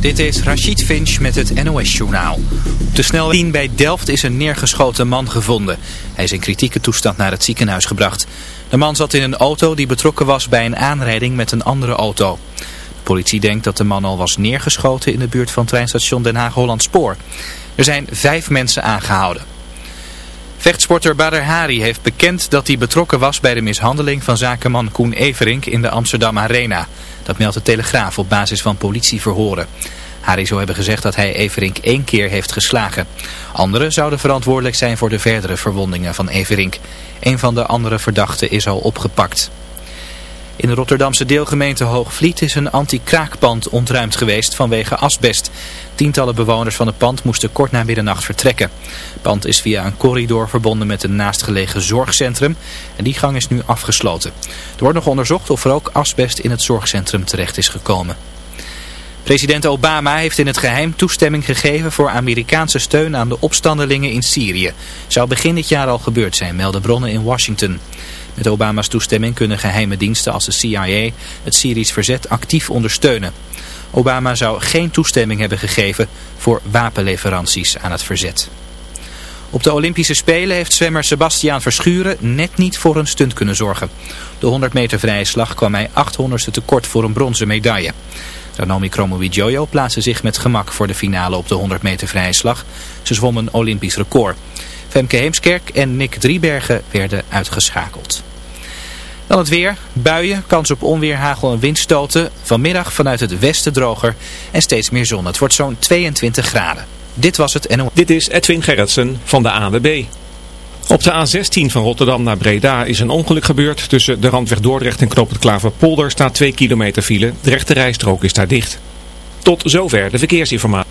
Dit is Rachid Finch met het NOS-journaal. Op de snelweg bij Delft is een neergeschoten man gevonden. Hij is in kritieke toestand naar het ziekenhuis gebracht. De man zat in een auto die betrokken was bij een aanrijding met een andere auto. De politie denkt dat de man al was neergeschoten in de buurt van treinstation Den Haag-Holland Spoor. Er zijn vijf mensen aangehouden. Vechtsporter Badr Hari heeft bekend dat hij betrokken was bij de mishandeling van zakenman Koen Everink in de Amsterdam Arena. Dat meldt de Telegraaf op basis van politieverhoren. Hari zou hebben gezegd dat hij Everink één keer heeft geslagen. Anderen zouden verantwoordelijk zijn voor de verdere verwondingen van Everink. Een van de andere verdachten is al opgepakt. In de Rotterdamse deelgemeente Hoogvliet is een anti-kraakpand ontruimd geweest vanwege asbest. Tientallen bewoners van het pand moesten kort na middernacht vertrekken. Het pand is via een corridor verbonden met een naastgelegen zorgcentrum en die gang is nu afgesloten. Er wordt nog onderzocht of er ook asbest in het zorgcentrum terecht is gekomen. President Obama heeft in het geheim toestemming gegeven voor Amerikaanse steun aan de opstandelingen in Syrië. Zou begin dit jaar al gebeurd zijn, melden bronnen in Washington. Met Obama's toestemming kunnen geheime diensten als de CIA het Syrisch verzet actief ondersteunen. Obama zou geen toestemming hebben gegeven voor wapenleveranties aan het verzet. Op de Olympische Spelen heeft zwemmer Sebastiaan Verschuren net niet voor een stunt kunnen zorgen. De 100 meter vrije slag kwam hij 800ste tekort voor een bronzen medaille. Ranomi Kromowidjojo plaatste zich met gemak voor de finale op de 100 meter vrije slag. Ze zwom een Olympisch record. Femke Heemskerk en Nick Driebergen werden uitgeschakeld. Dan het weer. Buien, kans op onweer, hagel en windstoten. Vanmiddag vanuit het westen droger en steeds meer zon. Het wordt zo'n 22 graden. Dit was het NO. Dit is Edwin Gerritsen van de ANWB. Op de A16 van Rotterdam naar Breda is een ongeluk gebeurd. Tussen de randweg Dordrecht en Knoop het Klaverpolder staat 2 kilometer file. De rechte rijstrook is daar dicht. Tot zover de verkeersinformatie.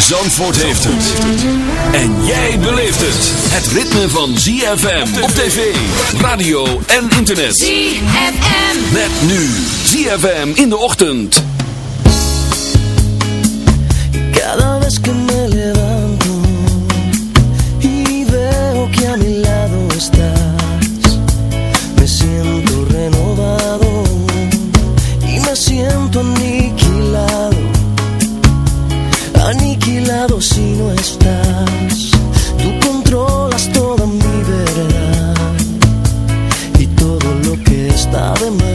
Zandvoort heeft het. En jij beleeft het. Het ritme van ZFM op tv, radio en internet. ZFM. Met nu ZFM in de ochtend. Cada vez que si no estás. Tú controlas toda mi verdad y todo lo que está de más.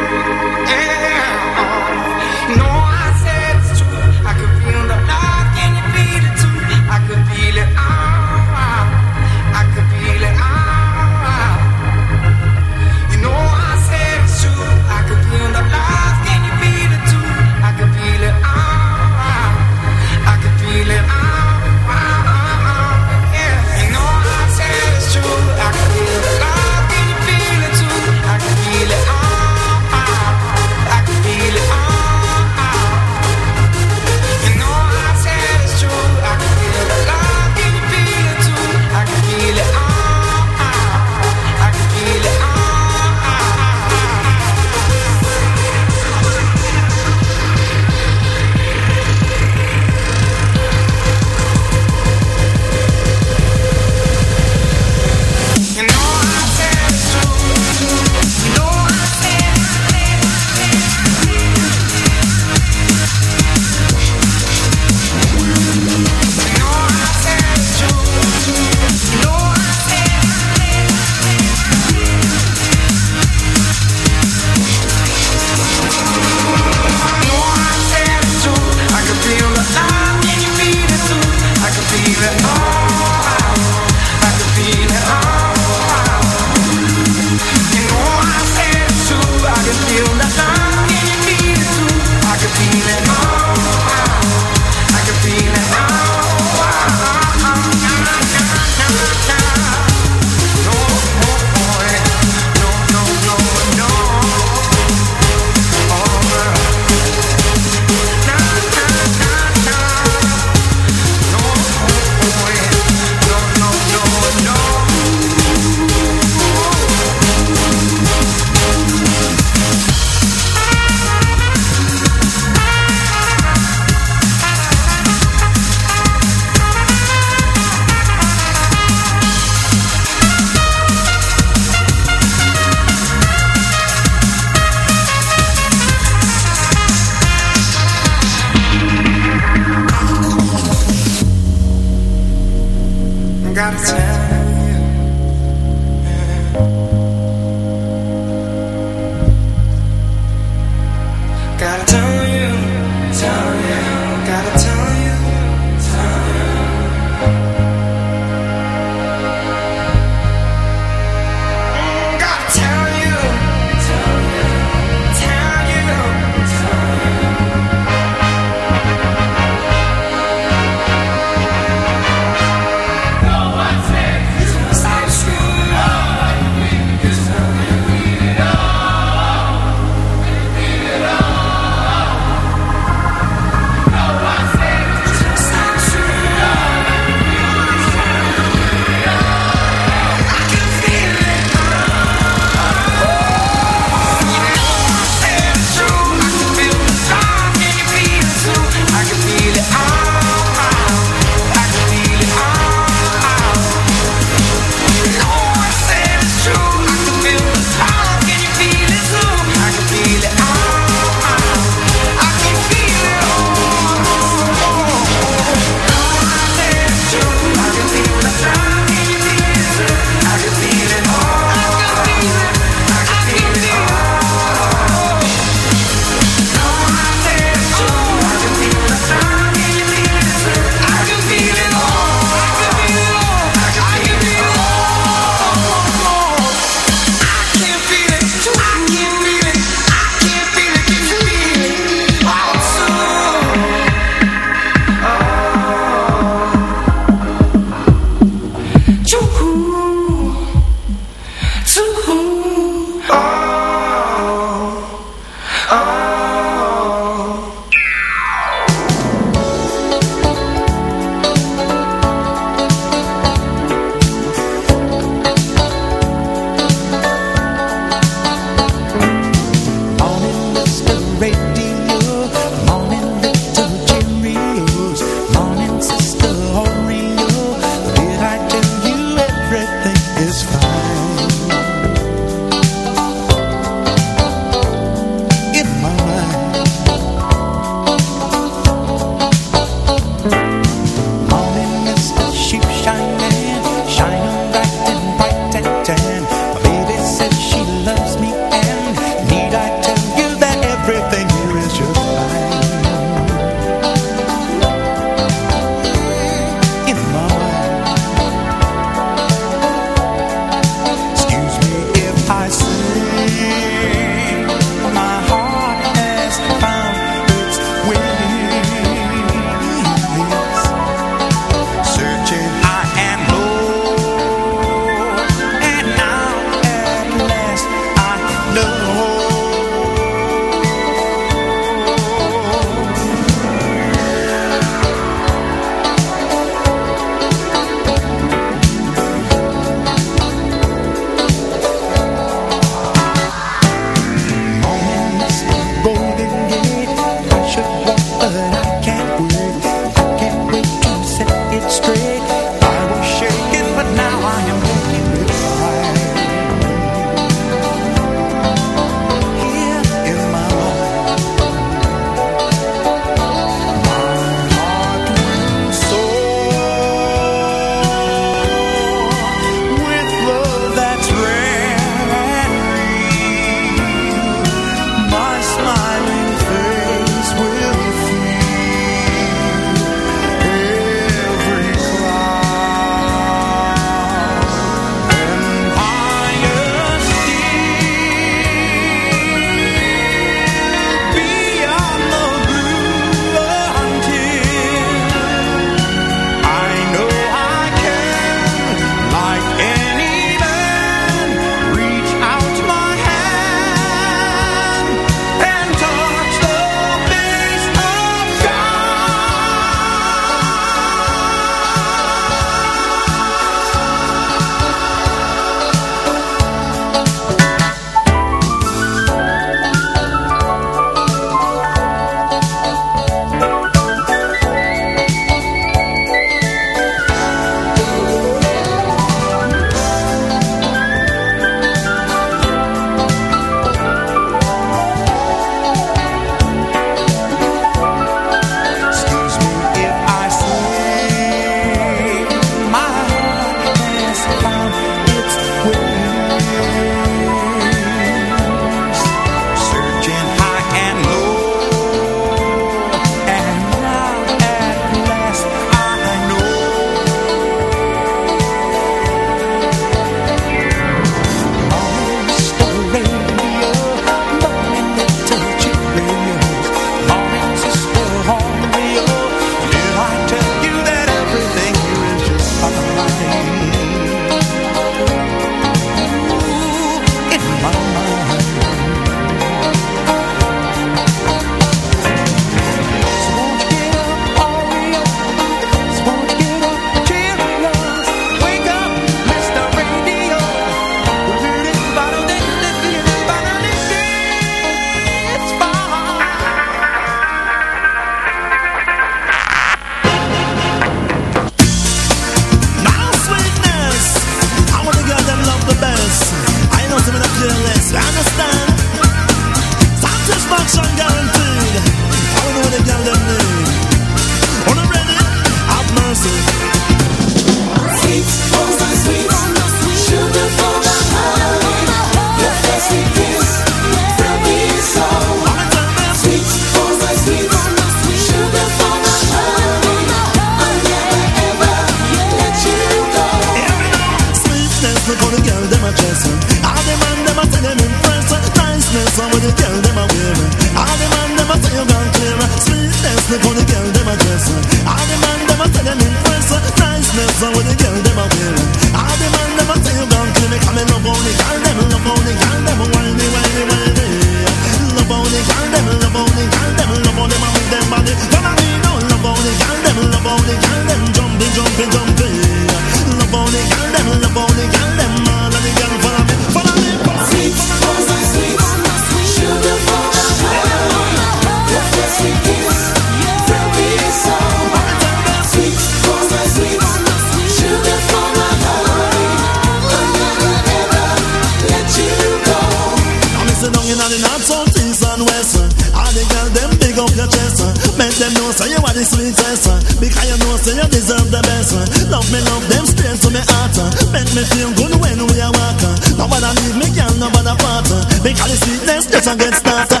Just a get started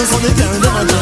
Ça, c'en.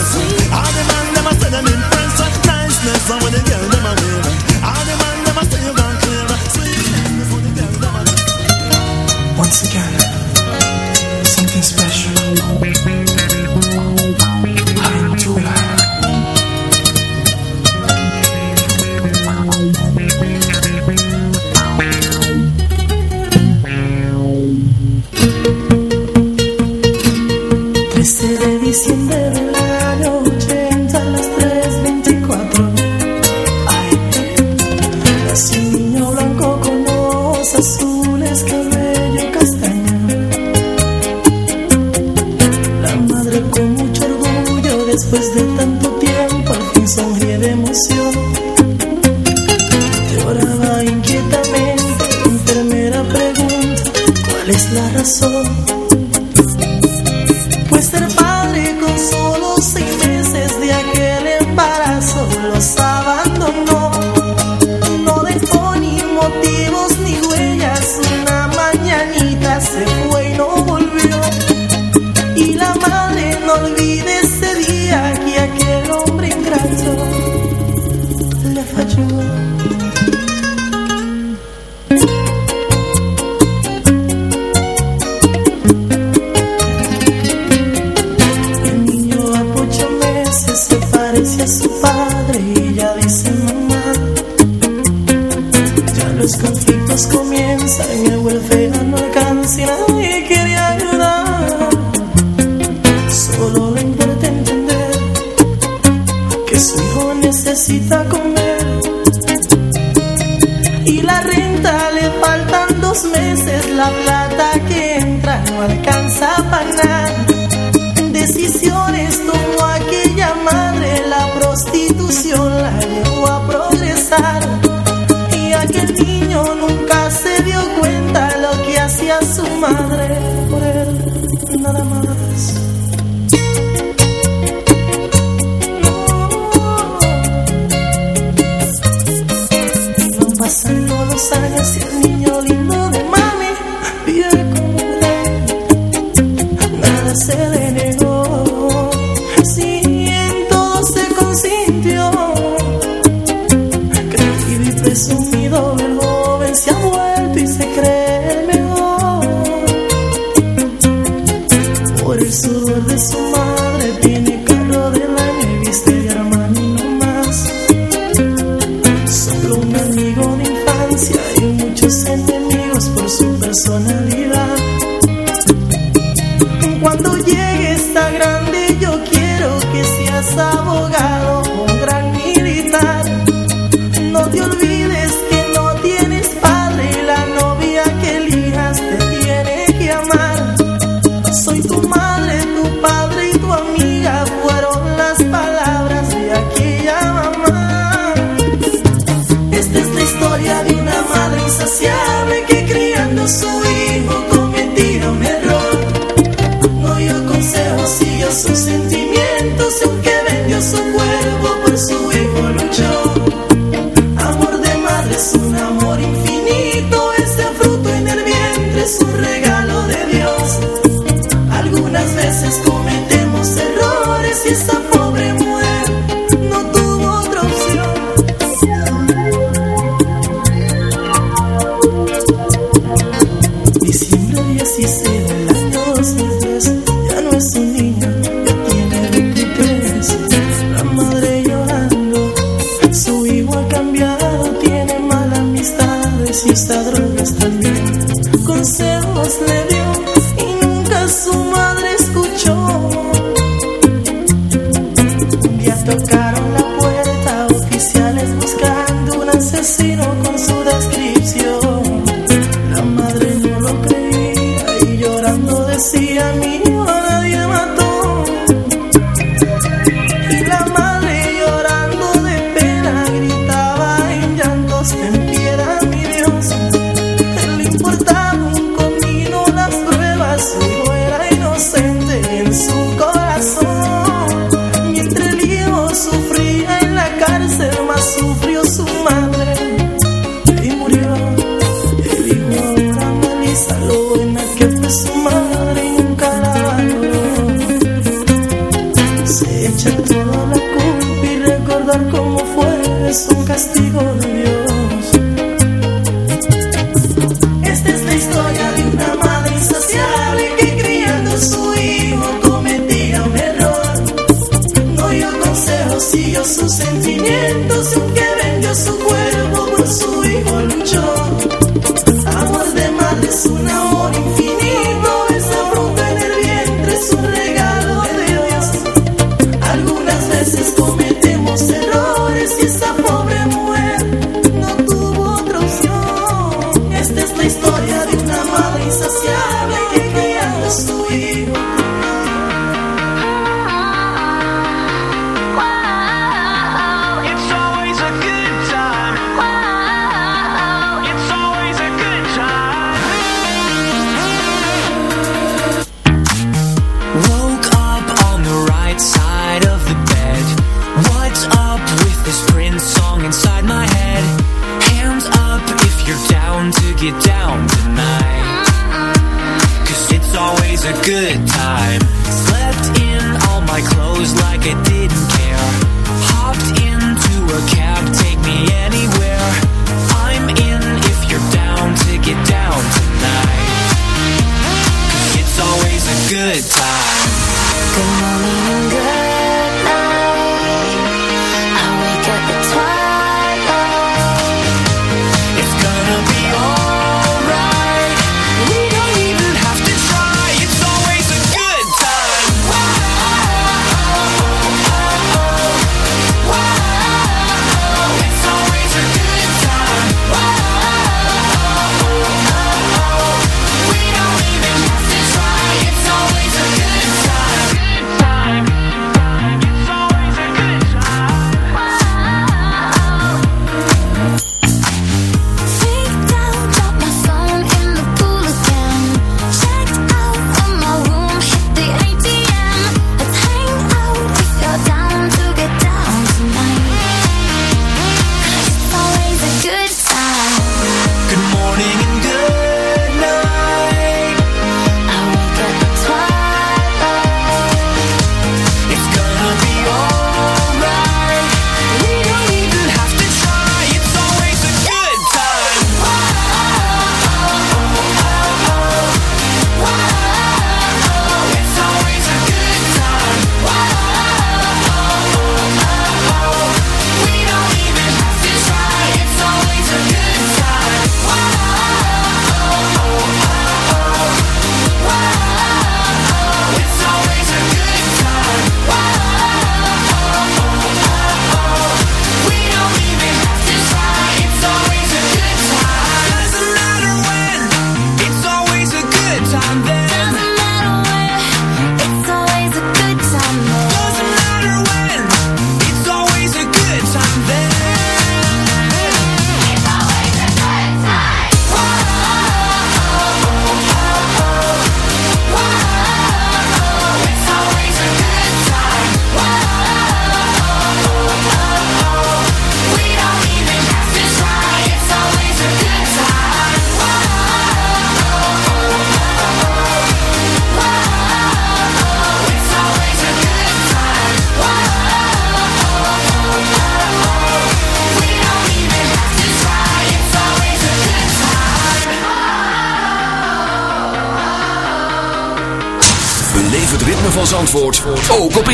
le faltan dos meses, la plata que entra no alcanza para nada. Decisiones tomó aquella madre, la prostitución la llevó a progresar. just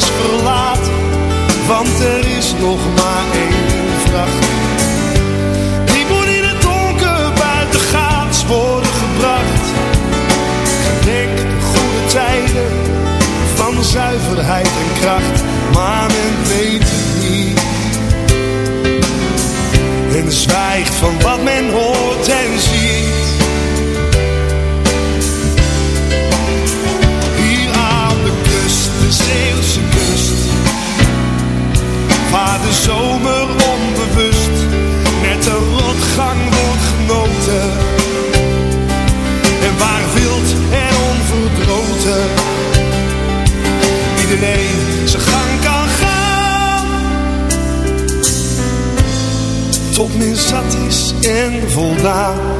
Is verlaten, want er is nog maar één vracht. Die moet in het donker buitengaats worden gebracht. Gedenk de goede tijden van zuiverheid en kracht, maar men weet het niet. En zwijgt van wat men hoort zomer onbewust met de rotgang wordt genoten. En waar wild en onverdroten iedereen zijn gang kan gaan. Tot men zat is en voldaan.